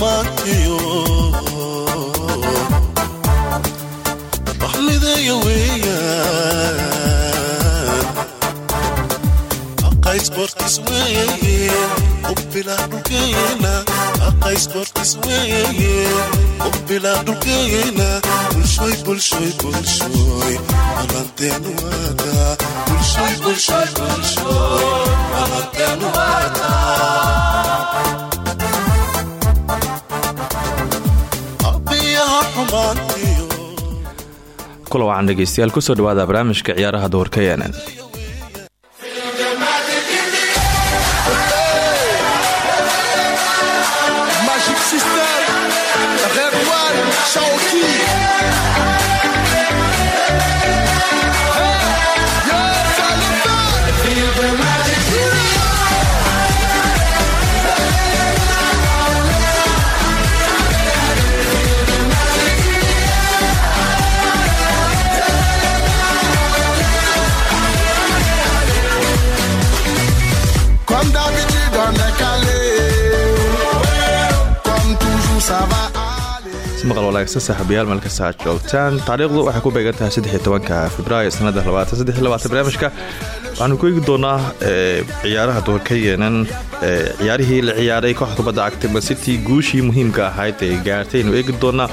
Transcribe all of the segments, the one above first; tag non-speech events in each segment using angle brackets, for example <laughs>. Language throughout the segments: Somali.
qabiyaha xumaantiyo wax mideeya weeyaan aqays bortis weeye ubbilaa dhulkeena aqays bortis weeye ubbilaa dhulkeena bulshoy bulshoy bulshoy alanteenu waada bulshoy bulshoy bulshoy alanteenu waada kula wacan ku soo dhawaada barnaamijka ciyaaraha duhurka yeenan walaagsan saaxiibayaal meel kasta aad joogtaan. Taariikhdu waxay ku beegan tahay saddex iyo tobanka februaayo sanada labaatan. Saddex iyo labaatan barnaamijka waxaanu ku eegi doonaa ee, ciyaaraha duhurka yeenan ee, ciyaarihii la ciyaaray kooxda kubadda cagta mancity guushii muhiimka ahayd ee gaartay aynu eegi doonaa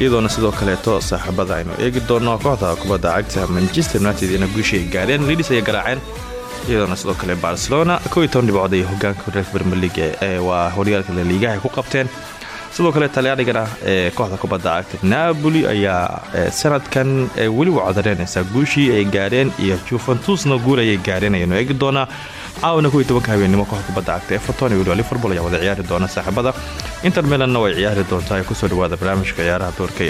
iyadoona sidoo kaleeto saaxiibada aynu eegi doono kooxda kubadda cagta manchester united ina guushii ay gaareen lidis ayay garaaceen iyadoona sidoo kale barcelona. Kow iyo toban dhibcood ay hogaanka horyaalka league ee waa horyaalka la liigaha ay ku qabteen sidoo kale talyaanigana ee kooxda kubadda cagta napoli ayaa sanadkan ee, weli wacdareynaysa guushii ay gaareen iyo juventusna guul ayay gaareen ayaynu eegi doonaa caawana kow iyo tobanka habeennimo kooxda kubadda cagta everton iyo weliba liverpool ayaa wada ciyaari doona saaxiibada. Inter milanna way ciyaari doontaa. Ee ku soo dhawaada barnaamijka ciyaaraha doorka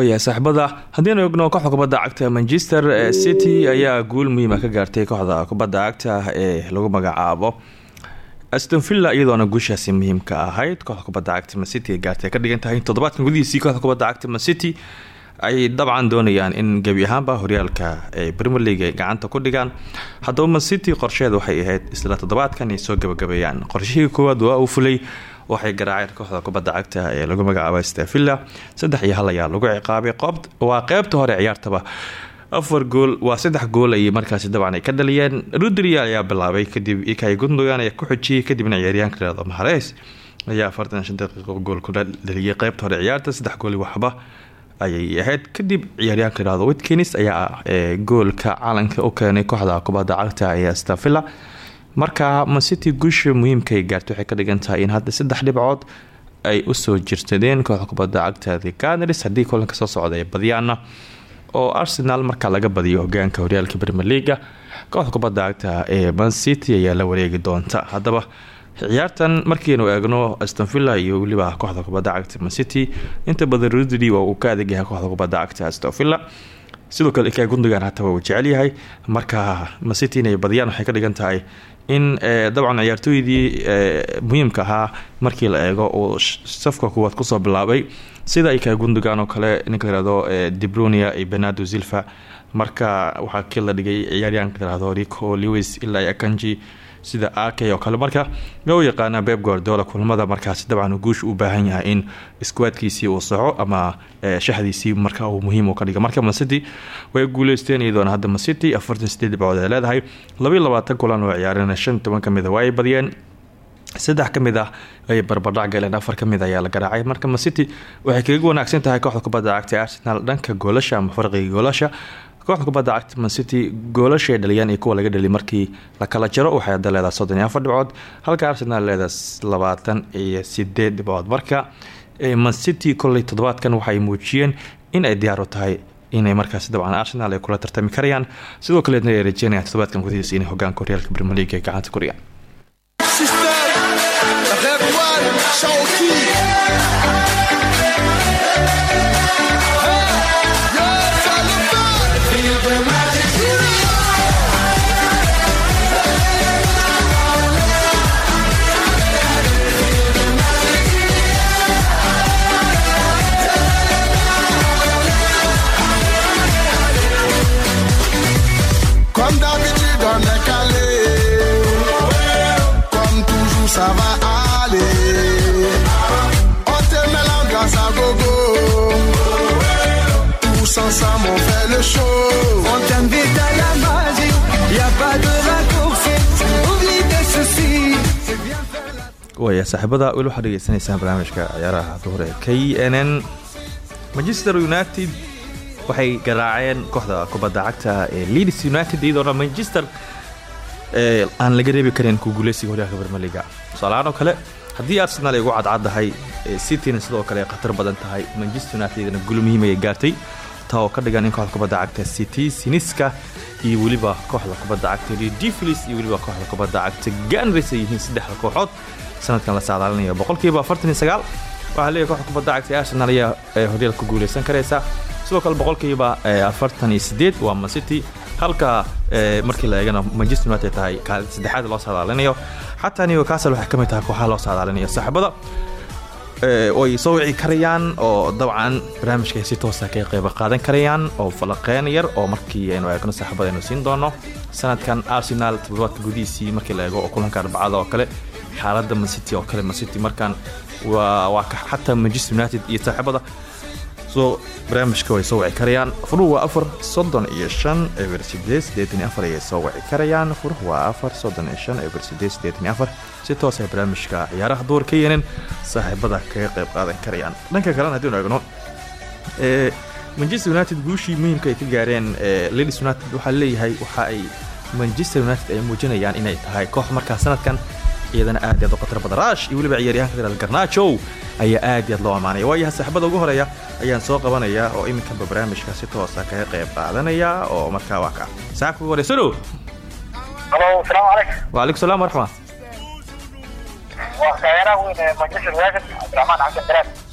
waayahay saaxiibada. Haddiinu egno kooxda kubadda cagta manchester ee city ayaa guul muhiima ka gaartay kooxda kubadda cagta ee lagu magacaabo aston villa iyadoona guushaasi muhiimka ahayd. Kooxda kubadda cagta mancity ay gaartay ka dhigan toddobaadkan gudihiisii kooxda kubadda cagta mancity ay dabcan doonayaan in gebi ahaanba horyaalka ee premier league ay gacanta ku dhigaan. Haddaba mancity qorsheed waxay ahayd isla toddobaadkan ay soo gabagabeeyaan. Qorshihii koowaad waa uu fulay waxay garaaceen kooxda kubadda cagta ee lagu magacaabo stevilla saddex iyo hal ayaa lagu ciqaabay. Waa qeybta hore ciyaartaba. Afar gool waa saddex gool ayay markaasi dabcan ay ka dhaliyeen rudri ayaa bilaabay kadib ikay gundogan ayaa ku xujiyey kadibna ciyaaryahanka leedo mahareys ayaa afartan shan daqiiqo gool ku dhaliyay. Qeybta hore ciyaarta saddex gool waxba ayay ahayd. Kadib ciyaaryahanka leedo witkins ayaa ee, goolka calanka u keenay kooxda kubadda cagta ee stevilla marka mancity guusha muhiimka ay gaartay waxay ka dhigan tahay in hadda saddex dhibcood ay u soo jirtadeen kooxda kubadda cagta the canaris haddii kulanka soo socda badiyaana oo arsenal markaa laga badiyo hogaanka horyaalka premier leaga kooxda kubadda cagta ee mancity ayaa la wareegi doonta. Haddaba ciyaartan markiinu eegno astonvilla iyo weliba kooxda kubadda cagta mancity inta badan rudri waa uu ka adag yahay kooxda kubadda cagta astonvilla sidoo kale ikay gundogan hataa waa uu jecel yahay. Marka mancity inay badiyaan waxay ka dhigan tahay in dabcan ciyaartooydii muhiimka ahaa markii la eego uu safka kuwaad ku soo bilaabay. Sida ikay gundogan oo kale ninka layihahdo dibronia iyo benado zilfa marka waxaa kii la dhigay ciyaaryahanka tirahdo rico lewis ilaa akanji sida akey oo kale. Marka u yaqaana beb guardiola kulmada markaasi dabcan guush u baahan yahay in iskuwaadkiisii uu soco ama shaxdiisii marka uu muhiim u ka dhiga marka mancity way guuleysteen iyadoona hadda mancity afartan sideed dhibcood ay leedahay. Labaiyo labaatan kulan oo ciyaareen shan toban ka mid a waa ay badiyeen. Saddex ka mid ah ay barbardhac galeen afar ka mid ayaa la garaacay. Marka mancity waxay kaga wanaagsan tahay kooxda kubadda cagta arsenal. Dhanka goolasha ama farqiga goolasha kooxda kubadda cagta mancity goolasha ay dhaliyaan iyo kuwa laga dhaliy markii la kala jaro waxay hadda leedahay dhibcood halka arsenal leedahay labaatan iyo sideed dhibcood. Marka mancity kolley toddobaadkan waxay muujiyeen in ay diyaar u tahay inay markaasi dabcan arsenal ay kula tartami karayaan. Sidoo kaleedna ay rajeynayaan toddobaadkan gudihiisa inay hogaanka horyaalka premier league ay gacanta ku waaya saaxiibada weli waxaad dhegeysanaysaan barnaamijka ciyaaraha duhur ee k n n. Manchester united waxay garaaceen kooxda kubadda cagta ee leeds united iyadoona manchester ee aan laga reebi karin ku guuleysiga horyaalka bermeliga tusaalahaan oo kale haddii arsenal ay ugu cadcaddahay cityna sidoo kale ay khatar badan tahay. Manchester united guul muhiim ayay gaartay taa oo ka dhigan in kooxda kubadda cagta city siniska iyo weliba kooxda kubadda cagta difilis iyo weliba kooxda kubadda cagta ganris ay yihiin saddexda kooxood sanadkan la saadaalinayo boqolkiiba afartan iyo sagaal. Waxaa leeyahay kooxda kubadda cagta arsenal ayaa horyaalka ku guuleysan karaysa. Sidoo kale boqolkiiba afartan iyo sideed waa mancity halka markii la eegana manchester united tahay kaalinta saddexaad loo saadaalinayo. Xataa newcastle waxay ka mid tahay kooxaha loo saadaalinayo saaxiibada way soo wici karayaan oo dabcan barnaamijka ay si toosa ka qayb qaadan karayaan oo falaqeen yar oo markii aynu eegno saaxiibada aynu siin doono. Sanadkan arsenal toddobaadka gudihiisii markii la eego oo kulanka arbacada oo kale xaaladda mancity oo kale mancity markaan xataa manchester united iyo saaxiibada. So barnaamijka way soo wici karayaan. Furuhu waa afar soddon iyo shan eber sideed sideetan afar ayay soo wici karayaan. Furuhu waa afar soddon iyo shan eber sideed sideetan afar. Si toos ay barnaamijka ciyaaraha duur ka yeeneen saaxiibada kaga qayb qaadan karayaan. Dhanka kalena haddii eegno ee manchester united guushii muhiimka ay ka gaareen ee ladies united waxaa leeyahay waxa ay manchester united ay muujinayaan inay tahay koox. Markaa sanadkan iyadana aad aad u khatar badan. Raash iyo weliba ciyaaryahan ka tirada garnaajow ayaa aad aad loo ammaanaya waayaha saaxibada ugu horreeya ayaan soo qabanaya oo iminkanba barnaamijka si toosa ah kaga qayb qaadanaya oo markaa waa ka. Saaxibka ugu horeysa low alo salaamu calaykum. Waalaykum salaam waraxma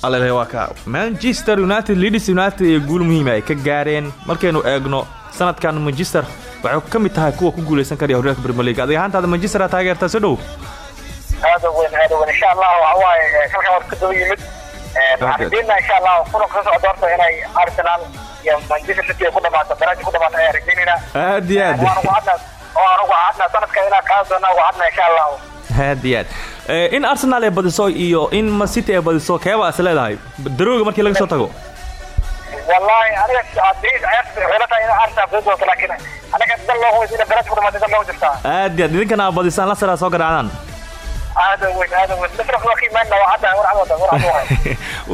alleh waa ka. Manchester united leeds united ee guul muhiima ah ay ka gaareen. Markaynu eegno sanadkan manchester waxay ka mid tahay kuwa ku guulaysan karaya horyaalka brimileaga adigahaantaada manchester taageerta si dhow aadawen aadawen insha allah waxa waaye halkan waa ka daba yimid waxaan idinna insha allah kulanka soo socda horta inay arsenal iyo manchester city ay ku dhamaato baraaji ku dhamaato ayaan rajaynayna aad iyo aad oo anugu cadna sanadka inaan kaa doona ugu cadna insha allah aad iyo aad in arsenal ay badiso iyo in man city ay badiso keeba is leedahay darooga markii laga soo tago wallahi aniga ciyaarta in arsenal badi doonto laakiin anaga dan loo hubaysa in baraaji ku dhamaato dan loo jirtaa aad iyo aad idinkana badisaan la saraa soo garaacdaan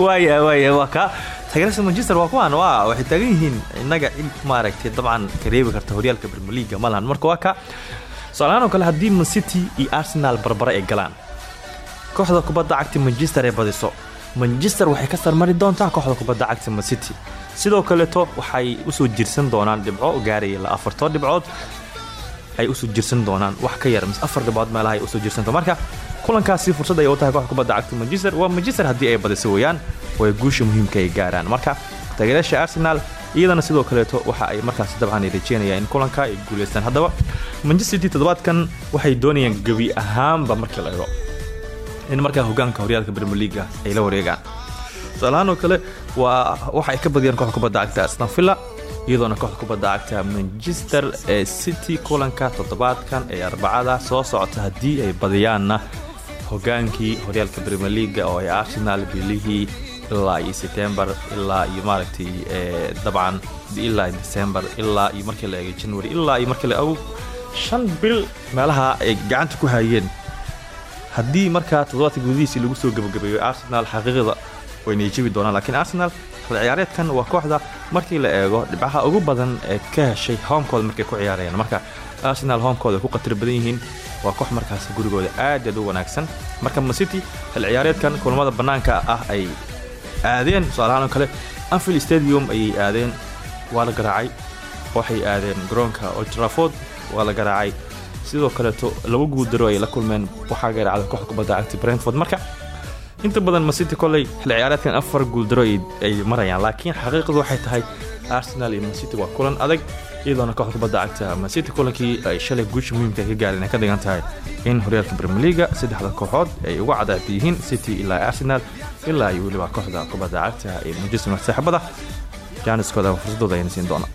waaya waaya waa ka taageerada manchester waa kuwaan waa waxay taagan yihiin innaga in maaragtay dabcan ka reebi karta horyaalka premier league ma lahan marka waa ka tusaalahaan oo kale haddii man city iyo arsenal barbare ay galaan kooxda kubadda cagta manchester ay badiso manchester waxay ka sarmari doontaa kooxda kubadda cagta man city sidoo kaleeto waxay u soo jirsan doonaan dhibco gaaraya la afartoo dhibcood ay u soo jirsan doonaan wax ka yar mise afar dhibcood meelaha ay u soo jirsanto marka kulankaasi fursad ay u tahay kooxda kubadda cagta manchester. Waa manchester haddii ay badiso weeyaan oo ay guusha muhiimka ay gaaraan. Marka taageerayaasha arsenal iyadana sidoo kaleeto waxa ay markaasi dabcan ay rajeynayaan in kulanka ay guuleystaan. Haddaba manchester city toddobaadkan waxay doonayaan gebi ahaanba markii la ego in markaa hogaanka horyaalka premier leaga ay la wareegaan. Tusaalahaan oo kale waa waxa ay ka badiyaan kooxda kubadda cagta aston villa iyadoona kooxda kubadda cagta manchester ee city kulanka toddobaadkan ee arbacada soo socota haddii ay badiyaanna hogaankii horyaalka premier leaga oo ay arsenal bilihii ilaa iyo september ilaa iyo maaragtay dabcan ilaa december ilaa iyo markii la eegay january ilaa iyo markii la og shan bil meelaha ay gacanta ku hayeen. Haddii markaa toddobaadka gudihiisii lagu soo gebagabeeyo arsenal xaqiiqda waynay jebi doonaan laakiin arsenal xil ciyaareedkan waa kooxda markii la eego dhibcaha ugu badan ee ka heshay hoomkooda markay ku ciyaarayaan. Marka arsenal hoomkooda ku khatar badan yihiin. Waa koox markaas gurigooda aad aad u wanaagsan. Marka macity xil ciyaareedkan kulamada bannaanka ah ay aadeen tusaalahaan oo kale anfield stadium ayay aadeen. Waa la garaacay. Waxay aadeen garoonka old trafford. Waa la garaacay. Sidoo kaleeto laba guuldaro ay la kulmeen waxaa garaacda kooxda kubadda cagta brentford. Marka inta badan macity koley xilli ciyaareedkan afar guuldaro ay marayaan laakiin xaqiiqadu waxay tahay arsenal iyo macity waa kulan adag iyadoona kooxda kubadda cagta macity kulankii ay shalay guusha muhiimka ay ka gaareen ay ka dhigan tahay in horyaalka premier leaga saddexda kooxood ay uga cadaad yihiin city ilaa arsenal ilaa iyo weliba kooxda kubadda cagta ee manchester saaxiibada. Jaaniskooda fursadooda ayna siin doona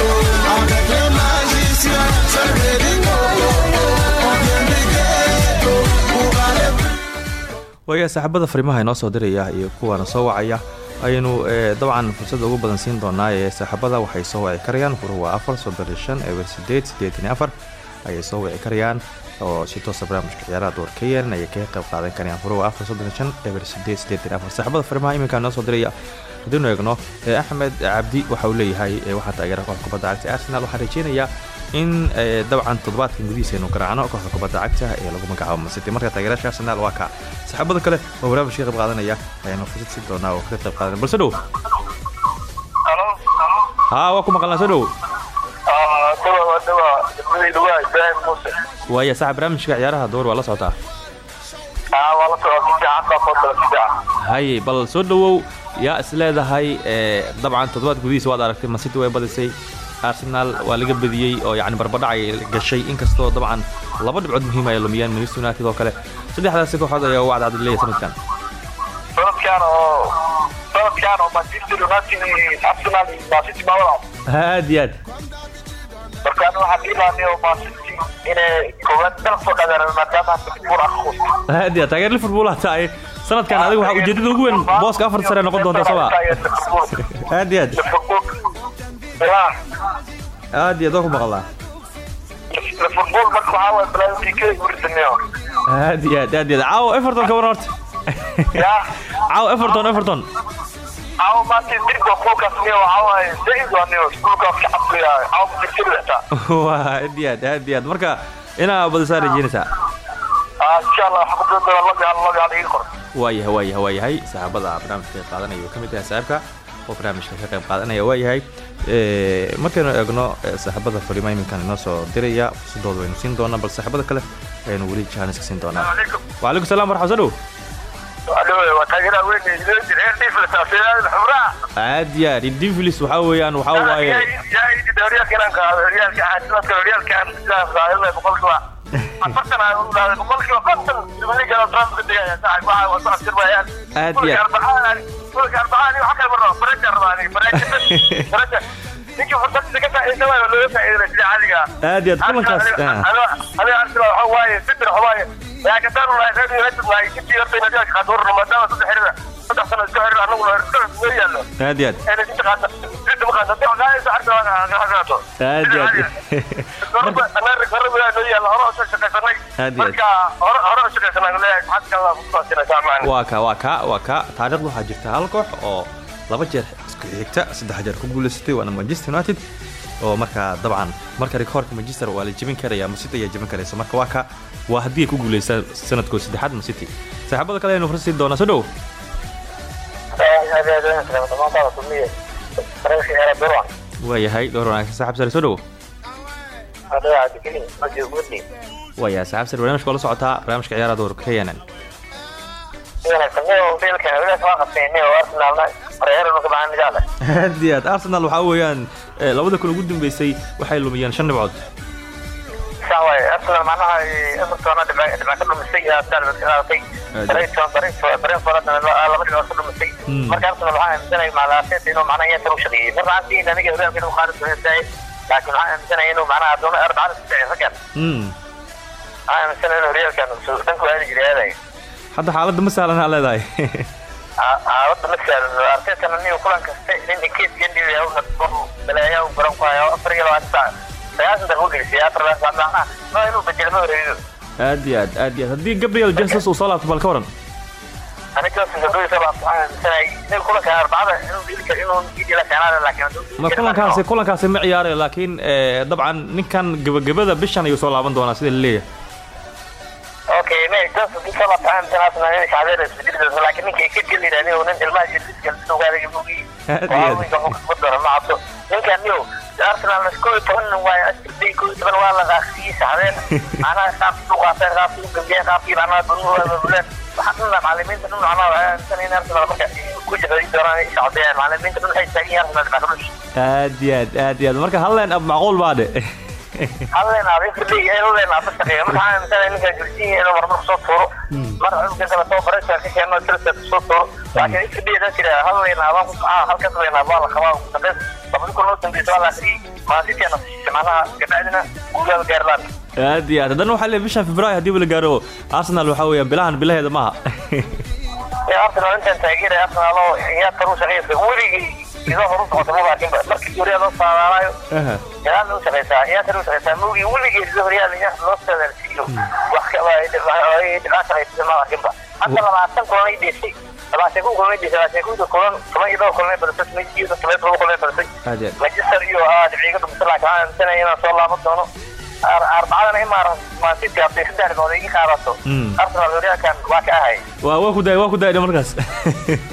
haut. Avec les magiciens, c'est Ready On vient du ghetto pour aller plus waayaa saaxiibada fariimaha inoo soo diraya iyo kuwaana soo wacaya ayaynu eh, dabcan fursada ugu badan siin doonaa ee saaxiibada waxay soo wici karayaan. Furu waa afar soddon iyo shan eber sideed siddeetan iyo afar ayay soo wici karayaan oo si toosa barnaamijka ciyaaraha door ka yeelan ayay kaga qayb qaadan karayaan furu waa afar soddon shan eber sideed siddeetan iyo afar saaxiibada fariimaha iminka inoo soo diraya haddiinu eegno eh, axmed cabdi waxa uu leeyahay eh, waxaa taageera kooxda kubadda cagta arsenal waxaan rajeynayaa in eh, dabcan toddobaadkan gudihiisa aynu garaacno kooxda kubadda cagta ee lagu magacaabo masity marka taageerayaasha arsenal waa ka saaxiibada kale oo barnaamijka ka qayb qaadanaya ayaanu fursad siin doonaa oo kaga qayb qaadanaya balse dhow haa waa ku maqalnaa soo dhow waaya saaxib barnaamijka ciyaaraha door waa la socotaa fiican haye bal soo dhowow yaa is leedahay eh, dabcan toddobaad gudihiisa waad aragtay masity way badisay arsenal waa laga badiyey oo yacni barbadhac ay gashay inkastoo dabcan laba dhibcood muhiim ay lumiyeen manchester united oo kale. Saddexdaasi kooxood ayaa ugu cadcad leeyahay sanadkan. Aad iyo aad marka aniga waxaan dhiilaanay oo mancity inay koowaad dal soo dhageeraan maadaama liverpool iyo aad taageer liverpool aa tahay sanadkan adiga waxaa ujeedada ugu weyn booska afar sare noqon doonta soba aad iyo aad aad iyo aad waa ku maqalnaa liverpool marka waxaa waay balaankii ka wurdaneyo aad iyo aad aad iyo aad caawo everton ka waran horta ya caawo everton everton aad iyo aad aad iyo aad marka inaa badisaa rajeynaysaa waayahay waayahay waayahay saaxiibada barnaamijka qaadanaya ka mid yahay saaxiibka oo barnaamijka ka qayb qaadanaya waayahay Eh, markaynu eegno eh, saaxiibada fariimaha iminkan inoo soo diraya fursadooda waynu siin doonaa bal saaxiibada kale ayaynu weli jaaniska siin doonaa. Wacalaykum salaam marxaba aad iyo aad indivilis waxaa weeyaan waxaa waaye Aad iyo ninka fursadii ka faaidnaa looga faaidana sida caligaa aad iy aad kulankaas aniga arsenal waxa waaye sifir xumaaye yaa ka daaru lahay reer united lahay sidii horta inaad yaa ka qaadoo maadaama saddex xirida saddex sano isku xirida annagu la hirta noo yaallo aad iy aad ee sidii qaata sidii ma qaata dadka qaaysa arsenal ka qaato aad iy aad garba annaga garba la noo yaallo hore oo shaqaysanay marka hore hore oo shaqaysanay leeyahay xadka la ku qaadina waa ka waa ka waa ka taariikhdu waxaa jirta hal koox oo laba jeer isku xigta saddex jeer ku guuleysatay waana manchester united. Oo markaa dabcan marka rikoorka manchester waa la jebin karaya masity ayaa jebin karaysa marka waa ka waa haddii ay ku guuleystaan sanadkooda saddexaad masity saaxiibada kale aynu fursi doonaa. Soo dhow. Waayahay dhowr wanaagsan saaxib sare. Soo dhow. Waayahay saaxib sare. Barnaamijka waa la socotaa. Barnaamijka ciyaaraha doorka knn aad iyo aad arsenal waxaa weeyaan eh, labada kun ugu dambeysay waxay lumiyeen shan dhibcood. Hadda xaaladda ma sahlan aa leedahay <laughs> xaaladda ma saalan arteetana nin kulan kasta nin kees gendhiya baleeyaa u garan ku haya afar iyo labaatan saac. Sagaasan daqiiqo gelisay afar labaatan saac macnaha ma inuu bedelo ma wareegiyo aad iyo aad aad iyo aad. Haddii gabriel jesus uu soo laabto bal ka waran? Kulankaasi kulankaasi ma ciyaarayo laakiin eh, dabcan ninkan gebagabada bishan ayuu soo laaban doonaa sida la leeyahay okay me johnson dib soo laabta aaminsan arsenal inay shacbeer isbedeli doonto laakiin ninka ay ka geli yidhahdeen oo nin ilmaha jirdiska sida ugaadaga bugii Aad iyo aad. ma cabso. Ninkan niyo arsenal koo iyo toban nin waayo astirday koo iyo toban waa la qaaqsiyey shacbeer macnaha <laughs> qaabkii u qaateen qaabkii u gambiyeen qaabkii macnaha babuleen waxaa dhan macalimiinta dhan macnaha waxay aaminsan in arsenal marka ku jabay doonaan ay shacbiyeen macalimiinta dhan waxay taagan yihiin arsenal dhush aad iyo aad aad iyo aad. Marka halleen ab macquul baa dhe <laughs> halleen adig fadhiy halleen aad shaqeeyo marka waxaan aaminsanay ninka jirsiin inuu marmar ku soo tuuro mar cunka kale soo baraysa ka keeno tirsa ku soo tuuro laakiin in fadhiya daa jira halleen aad ku ah halkaas leen aad waa la qabaa ugu dambeys labadi kun oo dambeysay waa la akhriyey maasiti ana siisay macnaha gabacdina guulaha gaarlaan aad iyo aad haddana waxaa leeyahay bishan februaayo haddii la gaaro arsenal waxaa weeyaan bilahan bilaheeda maaha arsenal intaan taageeraya arsenal oo ciyaarta u shaqeysa weligii idoo horu socota ma baakinba markii guryaa loo saadaanayo gadaal u shaqeysaa ciyaarta u shaqeysaa mugii weligeed sida horyaal loo kaba dhibcaa shaqeysa ma baakinba hadda labaatan kulan ay dheesay labaatan kun kulan ay dheesay labaatan kunka kulan toban iyo dhowr kulan ay badasay iyo toban iyo toban kulan ay badasay aad iyo ah laakiin waxaan aaminsanaya inaan soo laaban doono arbacadana imaa mancity hadday saddex dhibcood iga qaadato arsenal horyaalkan waa ka ahay waa ku waa ku daayna markaas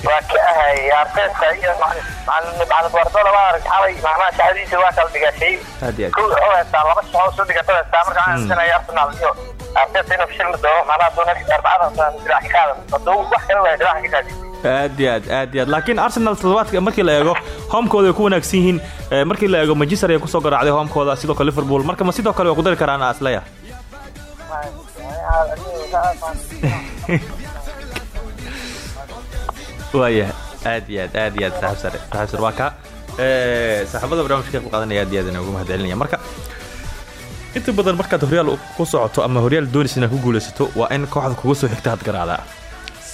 waa ka ahay arteta iyo macalin guardiola waa arag xalay macnaha shahadiisa waa kala dhigashay kow wuxuu haystaa laba shaqo soo dhigata haystaa marka waxaan aaminsanaya arsenal iyo arteta inuu fashilmi doono macnaha doona arbacada dirac ka qaadan hadduu wax kale waaya dirac ka qaadi aad iyo aad aad iyo aad. Laakiin arsenal toddobaadka markii la eego homekooda ay ku wanaagsan yihiin eh, markii la eego manchester ay ku soo garaacday homekooda sidoo kale liverpool. Marka ma sidoo kale way ku dari karaan asleya? <laughs> Waaya aad iyo aad aad iyo aad saaxib sare saaxib sare. Waa ka Eh, saaxiibada barnaamijka ka qaadanaya aad iyo aad inoogu mahadcelinaya marka inta badan markaad horyaal ku socoto ama horyaal doonaysa inaad ku guulaysato waa in kooxda kuga soo xigta had garaacdaa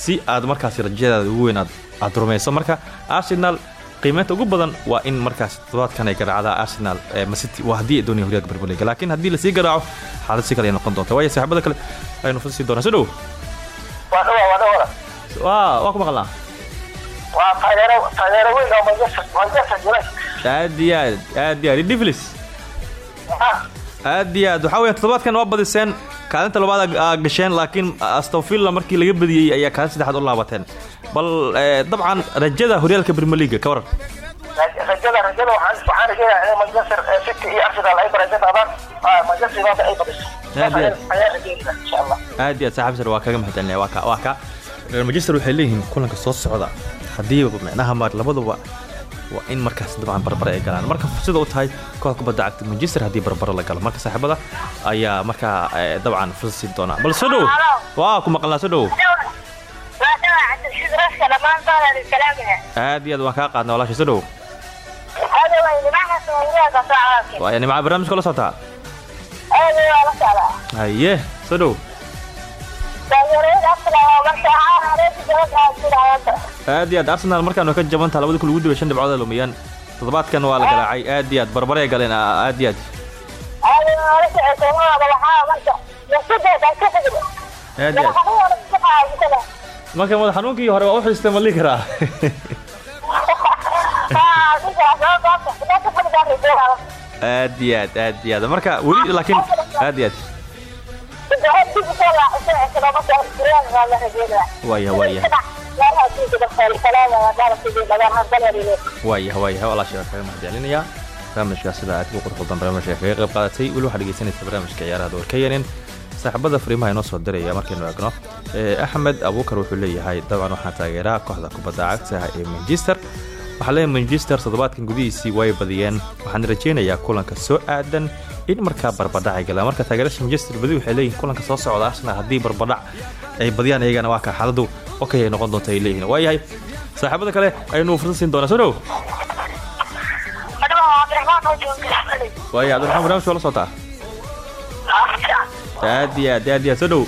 si aad markaasi rajadaada ugu weyn aad rumayso marka arsenal qiimeynta ugu badan waa in markaas toddobaadkan ay garaacdaa arsenal ee masiti waa haddii ay doonayaan horyaalka premier league. Laakiin haddii la sii garaaco xaalad si kale ay noqon doonta waayo saaxiibada kale aynu fasii doonaa. Soo dhow. Waa ku maqalnaa aad iyo aad aad iyo aad. Divilis aad iyo aad. Waxaa weeye toddobaadkan waa badiseen kaalinta labaad aa gasheen laakiin aston villa markii laga badiyey ayaa kaalin saddexaad u laabateen. Bal dabcan rajada horyaalka league ka waran. Rajada rajada waxaan rajaynayaa in manchester city iyo arsenal ay baraja qaadaan manchester united ay badiso Aad ayaa rajaynaya insha allah aad iyo aad saaxiib sare waa kaga mahadcelinaya waa ka waa ka. Reer manchester waxay leeyihiin kulanka soo socda. Haddii micnaha mar labaduba waa in markaas dabcan barbare ay galaan. Marka fursada u tahay koox kubadda cagta manchester haddii barbare la galo. Marka saaxiibada ayaa markaa eh, dabcan fursad siin doona. Bal soo dhow waa ku maqalnaa soo dhow aad iyo aad waan kaa qaadnay walaasha soo dhow nimca barnaamijka la socotaa haye soo dhow aad iyo aad arsenal markaan way ka jabantaha labada kun ugu dibay shan dhibcood lumiyaan. Toddobaadkan waa la garaacay aad iyo aad barbare ay galeen aad iyo aad. Aad fadhido aad. Marka madax xanuunkii hore waa u xistay ma lii karaa? <laughs> Aad iyo aad aad iyo aad. Marka weli laakiin aad iyo aad. Waayah waayah walaashay waa kaga mahadcelinayaa barnaamijka sida aad ugu qurxudan barnaamijka kaga qayb qaadatay weli waxaad dhegeysanaysaa barnaamijka ciyaaraha doorka yanin saaxiibada fariimaha inoo soo diraya markaynu eegno axmed abuukar wuxuu leeyahay dabcan waxaa taageeraa kooxda kubadda cagta ee manchester. Waxaa leeyahay manchester toddobaadkan gudihiisii way badiyeen. Waxaan rajaynayaa kulanka soo aadan in markaa barbadhac ay galaan. Marka taageerasha manchester badi waxay leeyihiin kulanka soo socda arsenal haddii barbadhac ay badiyaan iyagana waa kaa xaaladu okay ay noqon doonta ay leeyihiin waayahay saaxiibada kale aynu fursad siin doonaa. Soo dhow. Waaya cabdiraxmaan barnaamij waa la socotaa aad iyo aad aad iyo aad soo dhow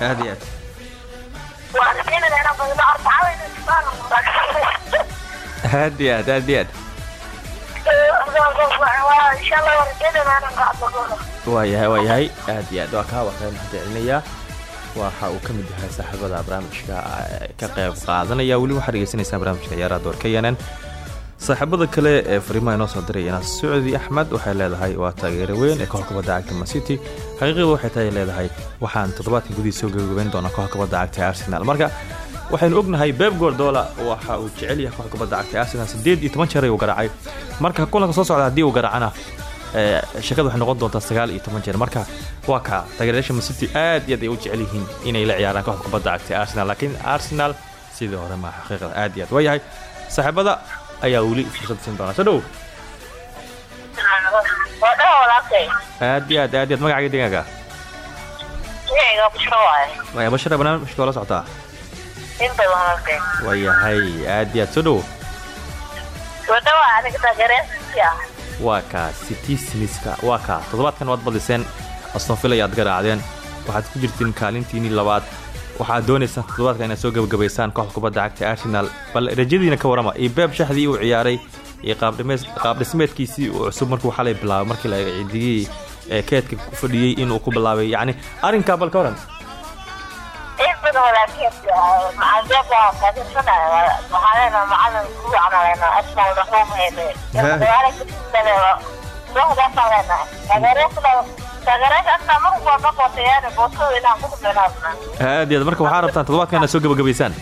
aad aad aad aad aad waayahay waayahay aad iyo aad waa kaa waa kaga mahadcelinayaa waxa uu ka mid yahay saaxiibada barnaamijka ka qayb qaadanaya weli waxaad dhegeysanaysaa barnaamijka ciyaaraha doorka yanan saaxiibada kale ee fariimaha inoo soo dirayana socdi axmed waxay leedahay waa taageero weyn ee kooxda kubadda cagta mancity xaqiiqadu waxay tahay leedahay. Waxaan toddobaadkan gudihiisa soo gabagabayn doonaa kooxda kubadda cagta ee arsenal. Marka waxaynu ognahay beb gordola waxa uu jecel yahay kooxda kubadda cagta ee arsenal sideed iyo toban jeer ayuu garaacay. Marka kulanka soo socda haddii uu garaacana ee, shakada waxay noqon doontaa sagaal iyo toban jeer. Marka waa kaa taageerayaasha mancity aad iyo aad ay u jecel yihiin inay la ciyaaraan kooxda kubadda cagta ee arsenal laakiin arsenal sidii hore ma xaqiiqada aad iyo aad waayahay saaxiibada ayaa weli fursad siin doonaa soo dhow aad iyo aad aad iyo aad magacaaga deegaaga waaya bashara barnaamijka waa la socotaa waayahay aad iyo aad soo dhow waa kaa citizeniska waa kaa toddobaadkan waad badiseen aston villa ayaad garaacdeen waxaad ku jirtiin kaalintiinii labaad waxaad doonaysaan toddobaadka inaad soo gabagabaysaan kooxda kubadda cagta arsenal. Bal rajadiina ka warama iyo beeb shaxdii uu ciyaaray iyo qaabdhismeedkiisii uu cusub markuu xalay bilaabay markii la cidigii ee keedka ku fadhiyey inuu ku bilaabay. Yacni arrinkaa bal ka waran aad iyo aad marka waxaa rabtaan toddobaadka inaad soo gabagabaysaan.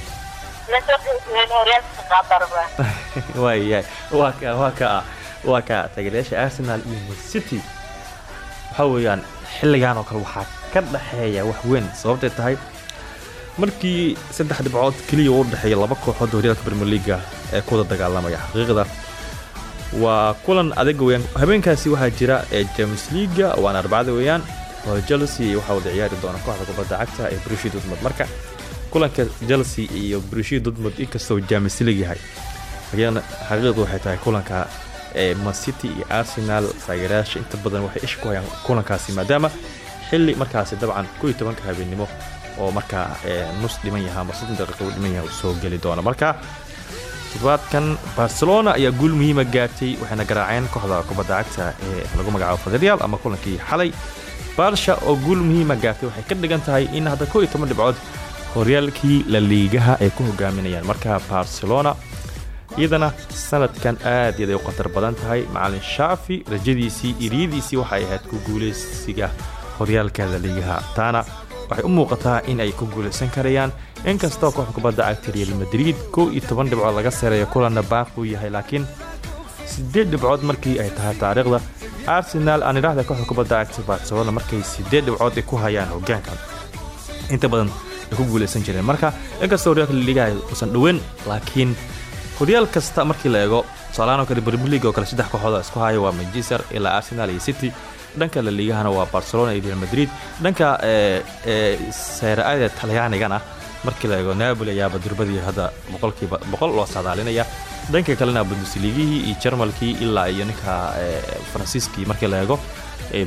<laughs> Waayahay waa ka waa ka waa ka. Taageerayaasha arsenal iyo man city. Waxaa weeyaan xilligan oo kale waxaa ka dhexeeya wax weyn sababtay tahay markii saddex dhibcood keliya u dhexeeya laba kooxood horyaalka premier leaga ee kuwada dagaalamaya. Xaqiiqda waa kulan adag weeyaan. Habeenkaasi waxaa jira ee james leaga waana arbacada weeyaan oo chelsea waxaa wada ciyaari doona kooxda kubadda cagta ee borussia dortmund. Marka kulanka chelsea iyo borussia dortmund inkastoo james league yahay. Xaqiiqdu waxay tahay kulanka ee man city iyo arsenal taageerayaasha inta badan waxay isha ku hayaan kulankaasi maadaama xilli markaasi dabcan ko iyo tobanka habeenimo oo markaa nus dhiman yahay ama soddon daqiiqo uu dhiman yahay uu soo geli doona marka toddobaadkan barcelona ayaa guul muhiima gaartay waxayna garaaceen kooxda kubadda cagta ee lagu magacaabo faderial ama kulankii xalay. Barsha oo guul muhiima gaartay waxay ka dhigan tahay in hadda ko iyo toban dhibcood horyaalkii la liigaha ay ku hogaaminayaan. Marka barcelona iyadana sanadkan aad iyo aad ay u khatar badan tahay. Macalin shaafi rajadiisii iriyadiisii waxay ahayd ku guulaysiga horyaalka la liigaha taana waxay u muuqataa in ay ku guulaysan karayaan inkastoo kooxda kubadda cagta real madrid kow iyo toban laga sareeyo kulanna baaquu yahay laakiin sideed dhibcood markii ay tahay taariikhda arsenal aan idhaahda kooxda kubadda cagta barcelona markay sideed dhibcood ay ku hayaan hogaankan inta badan ku guulaysan jireen. Marka inkastoo horyaalka laliigaha uusan dhoweyn laakiin horyaal kasta markii la eego tusaalahaan oo kale premier league oo kale saddex kooxood oo isku haya waa manchester ilaa arsenal iyo city. Dhanka la liigahana waa barcelona iyo real madrid. Dhanka ee, ee, seeraada talyaanigana markii la eego napoli ayaaba durbadii hadda boqolkiiba boqol loo saadaalinaya. Dhanka kalena bundesligihii iyo jarmalkii ilaa iyo ninka faransiiskii markii la eego a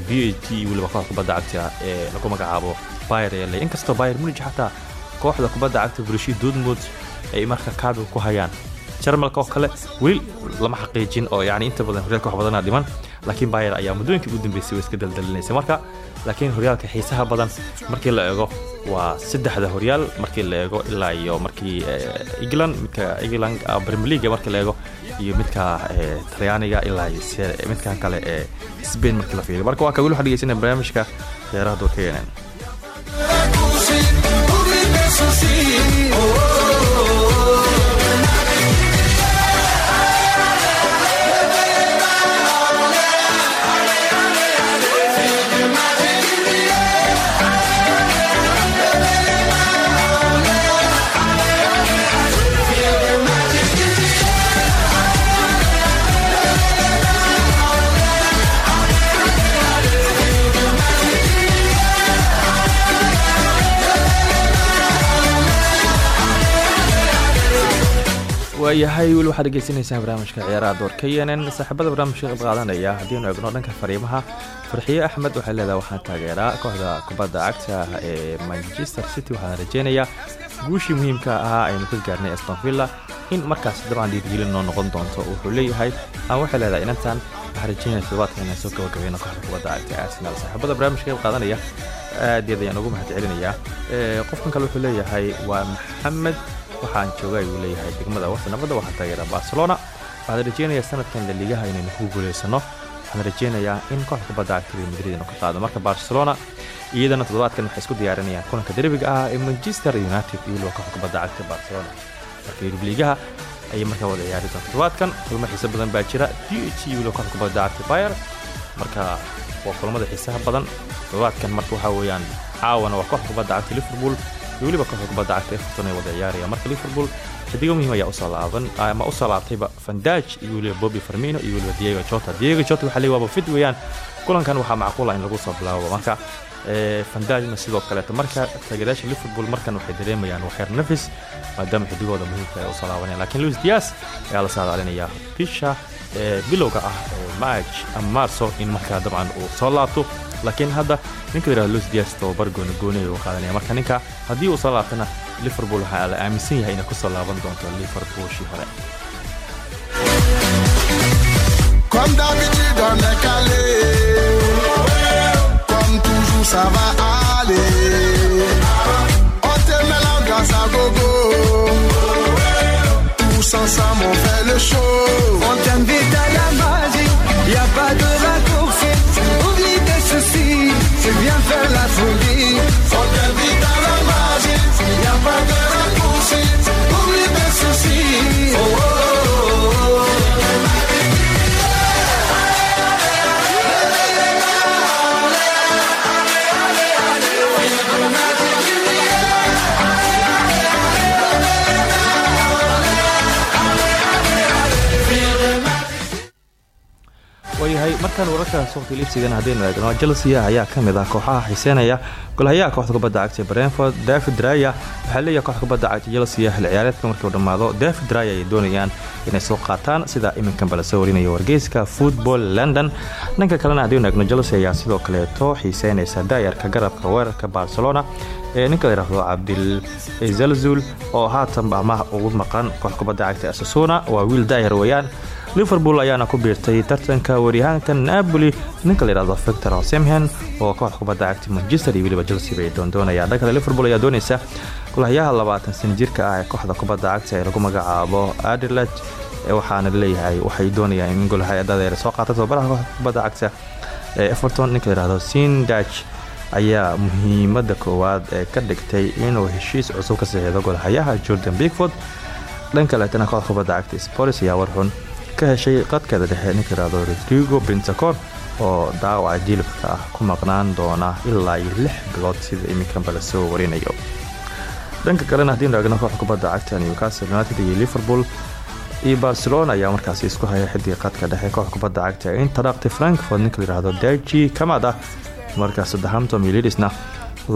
t weliba kooxda kubadda cagta ee lagu magacaabo ee le inkastoo bayer munij xataa kooxda kubadda cagta brushi dortmund ay marka kaabiga ku hayaan. Jarmalka oo kale weli lama xaqiijin oo yani inta badan horyaalka wax badana dhiman laakiin bayer ayaa muddooyinkii ugu dambeysay way iska daldalinaysa marka laakiin horyaalka xiisaha badan markii la eego waa saddexda horyaal markii la eego ilaa iyo markii england midka england premier league markii la eego iyo midka talyaaniga ilaa iyo midkan kale ee spain markii la fiiriyo. Marka waa ka weli waxaa dhegeysanaya barnaamijka ciyaaraha doorka yeenen waayahay weli waxaad dhegeysanaysaan barnaamijka ciyaaraha doorka yenen saaxiibada barnaamijka qayb qaadanaya haddiinu eegno dhanka fariimaha farxiye axmed waxay leedahay waxaan taageeraa kooxda kubadda cagta ee manchester city. Waxaana rajeynayaa guushii muhiimka ahaa aynu ka gaarnay aston villa in markaas dabcan dhiirgelin noo noqon doonto. Wuxuu leeyahay aan waxay leedahay inantan waxaan rajeynaya todobaadka inaan soo gabagabeyno kooxda kubadda cagta arsenal. Saaxiibada barnaamijka qayb qaadanaya aad yaad ayaan ugu mahad celinayaa qofkan kale wuxuu leeyahay waa maxamed waxaan jooga ayuu leeyahay degmada warta nabadda waxaan taageeraa barcelona. Waxaan rajeynayaa sanadkan laligaha inaynu ku guuleysano. Waxaan rajeynayaa in kooxda kubadda cagta real madrid inu ka qaado. Marka barcelona iyadana toddobaadkan waxay isku diyaarinayaan kulanka derbiga ah ee manchester united iyo weliba kooxda kubadda cagta barcelona. Marka yurub liigaha ayay markaa wada ciyaari doonta toddobaadkan. Kulmo xiise badan baa jira. D h iyo weliba kooxda kubadda cagta bayer marka waa kulamada xiisaha badan. Toddobaadkan marka waxaa weeyaan caawana waa kooxda kubadda cagta liverpool weliba kooxda kubadda cagta everton ay wada ciyaaraya marka liverpool xidigo muhiim ayaa u soo laaban ama u soo laabtayba fandaj iyo weliba bobby farmino iyo weliba diego jota diego jota waxaa leeyahay waaba fit weeyaan kulankan waxaa macquul ah in lagu soo bilaabo. Marka fandajna sidoo kaleeto. Marka taageerayaasha liverpool markan waxay dareemayaan waxyar nafis maadaama xidigooda muhiimka ay u soo laabanayaan. Laakiin luis dias ayaa la saadaalinayaa bisha bilowga ah march ama marso in markaa dabcan uu soo laabto laakiin hadda ninka layirahdo luis dias tababar gooni gooni ayuu qaadanaya marka ninka haddii uu soo laabtana liverpool waxaa la aaminsan yahay inay ku soo laaban doonto liverpoolshii hore ensemble, on fait le show. On t'invite à la magie, y a pas de raccourci. C'est bien faire la folie. On t'invite markaan wararka suuqka liibsigana haddaynu eegno chelsea ayaa ka mid ah kooxaha xiiseynaya golhayaha kooxda kubadda cagta brentford. David raya waxaa leeyahay kooxda kubadda cagta chelsea xil ciyaareedka markii uu dhammaado. David raya ay doonayaan inay soo qaataan sida iminkanba la soo warinayo wargeyska football london. Dhanka kalena haddaynu eegno chelsea ayaa sidoo kaleeto xiiseynaysa daayarka garabka weerarka barcelona ee ninka la yidhaahdo cabdil zalzul oo haatan amaah ugu maqan kooxda kubadda cagta asasuna. Waa wiil daayar weeyaan liverpool ayaana ku biirtay tartanka waryahaanka napoli. Ninka la yidhahdo victor osemhen oo kooxda kubadda cagta manchester iyo weliba chelsea bay doondoonayaan dhankale liverpool ayaa doonaysa golahayaha labaatan sana jirka ah ee kooxda kubadda cagta ee lagu magacaabo adilet waxaana leeyahay waxay doonayaan in golahayadadeer soo qaata tababaraha kubadda cagta ee everton. Ninka la yidhahdo sindach ayaa muhiimada koowaad ee ka dhigtay inuu heshiis cusub ka saxiixdo golhayaha jordan bigford dhan kaleetana kooxda cagta sports ayaa warxun ka heshay qadkeeda dhexe ninka yidhahdo rodrigo bentacor oo dhaawaca jilibka ah ku maqnaan doona ilaa iyo lix bilood sida iminkanba la soo warinayo. Dhanka kalena haddii raagno kooxda kubadda cagta newcastle united iyo liverpool iyo barcelona ayaa markaasi isku haya xidig qadka dhexe kooxda kubadda cagta interact frankfort ninka layidhahdo daji kamad ah marka saddexaamtom iyo lidisna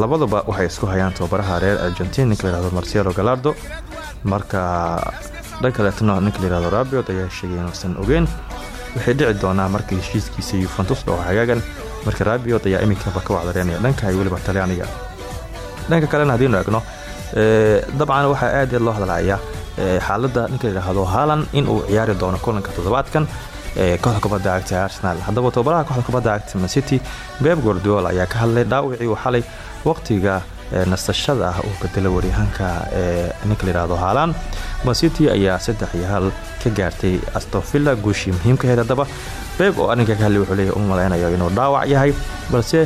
labaduba waxay isku hayaan tababaraha reer argentin ninka layihahdo marcelo galardo marka dhan kaleetna ninka layihahdo rabiot ayaa sheegay inuusan ogeyn. Waxay dhici doonaa markii heshiiskiisa yuventus dhaco xagaagan marka rabiot ayaa iminkaba ka wacdareynaya dhanka iyo weliba talyaaniga dhanka kalena haddiinu egno dabcan waxaa aad aad loo hadlaya xaalada ninka layidhaahdo haalan inuu ciyaari doono kulanka toddobaadkan kooxda kubadda cagta ee arsenal. Haddaba tababaraha kooxda kubadda cagta mancity beb guardiola ayaa ka hadlay dhaawicii uu xalay waqtiga nasashada ah uu bedelo waryahanka ee ninka layidhaahdo haalan. Mancity ayaa saddex iyo hal ka gaartay astonvilla guushii muhiimkaheed haddaba. Beb oo arrinka ka hadlay wuxuu leeyahy u malaynayo inuu dhaawac yahay balse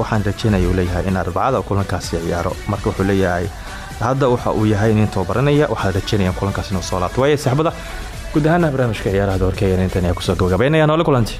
waxaan rajeynaya uu leeyahay in arbacada kulankaasi ciyaaro. Marka wuxuu leeyahay hadda waxa uu yahay nin tababaranaya waxaa rajeynaya kulankaas inuu soo laabto. Waaya saxbada guud ahaana barnaamijka ciyaaraha doorkeeya intan ayaa ku soo gabagabaynaya noole kulanti